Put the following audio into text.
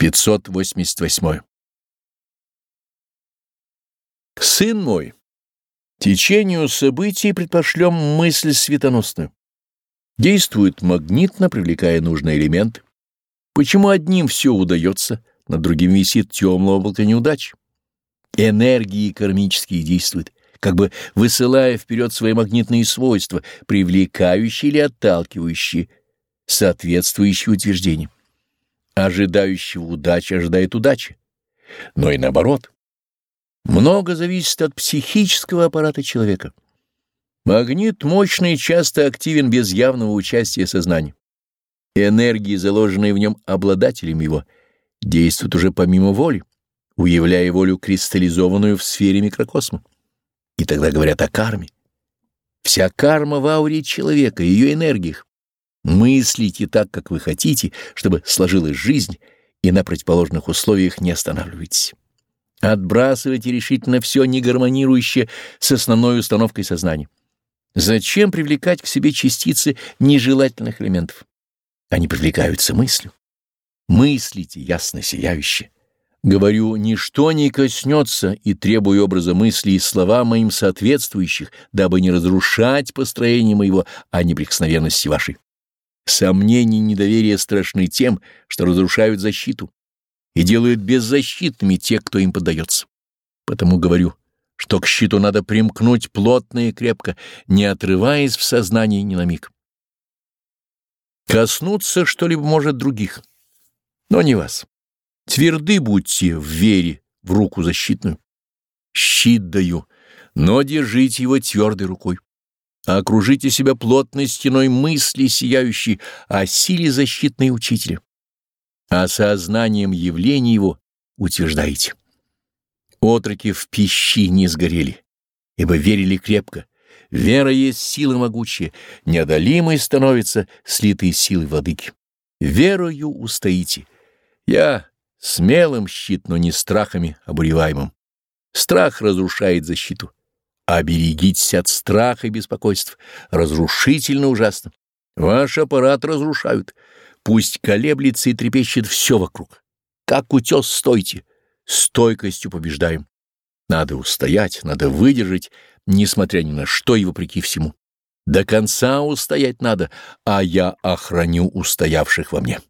588. Сын мой, течению событий предпошлем мысль светоносную. Действует магнитно, привлекая нужный элемент. Почему одним все удается, над другим висит темное облако неудач? Энергии кармические действуют, как бы высылая вперед свои магнитные свойства, привлекающие или отталкивающие, соответствующие утверждениям. Ожидающего удачи ожидает удачи, но и наоборот. Много зависит от психического аппарата человека. Магнит мощный часто активен без явного участия сознания. Энергии, заложенные в нем обладателем его, действуют уже помимо воли, уявляя волю кристаллизованную в сфере микрокосма. И тогда говорят о карме. Вся карма в ауре человека, ее энергиях. Мыслите так, как вы хотите, чтобы сложилась жизнь, и на противоположных условиях не останавливайтесь. Отбрасывайте решительно все негармонирующее с основной установкой сознания. Зачем привлекать к себе частицы нежелательных элементов? Они привлекаются мыслью. Мыслите ясно сияюще. Говорю, ничто не коснется и требую образа мысли и слова моим соответствующих, дабы не разрушать построение моего, а неприкосновенности вашей. Сомнения и недоверие страшны тем, что разрушают защиту и делают беззащитными тех, кто им поддается. Потому говорю, что к щиту надо примкнуть плотно и крепко, не отрываясь в сознании ни на миг. Коснуться что-либо может других, но не вас. Тверды будьте в вере в руку защитную. Щит даю, но держите его твердой рукой окружите себя плотной стеной мысли, сияющей о силе защитной учителя. Сознанием явления его утверждаете. Отроки в пищи не сгорели, ибо верили крепко. Вера есть сила могучая, неодолимой становится слитой силой владыки. Верою устоите. Я смелым щит, но не страхами обуреваемым. Страх разрушает защиту. Оберегитесь от страха и беспокойств. Разрушительно ужасно. Ваш аппарат разрушают. Пусть колеблется и трепещет все вокруг. Как утес стойте. Стойкостью побеждаем. Надо устоять, надо выдержать, несмотря ни на что и вопреки всему. До конца устоять надо, а я охраню устоявших во мне.